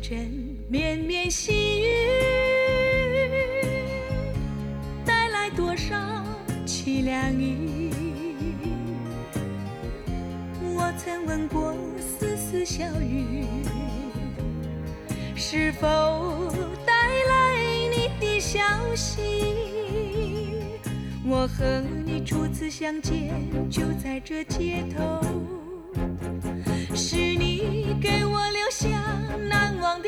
阵绵绵细雨带来多少凄凉雨我曾问过丝丝小雨是否带来你的消息？我和你初次相见就在这街头。是你给我留下难忘的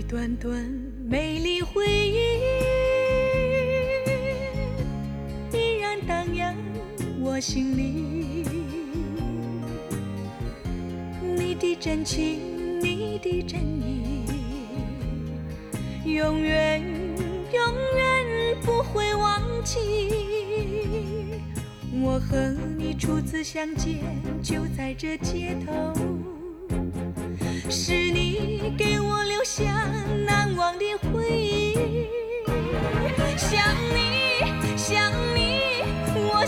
一段段美丽回忆，依然荡漾我心里。你的真情，你的真意，永远永远不会忘记。我和你初次相见，就在这街头。是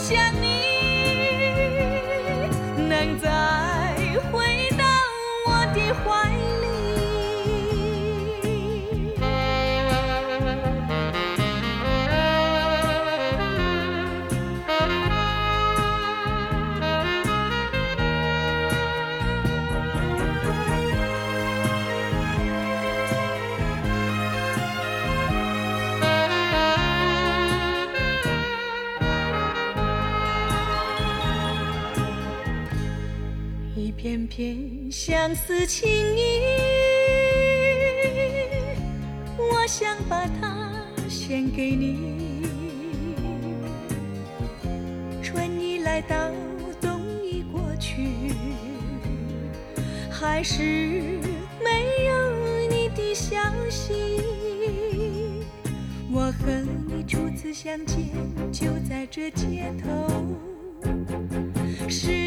想你，片片相思情意，我想把它献给你。春已来到，冬已过去，还是没有你的消息。我和你初次相见，就在这街头。是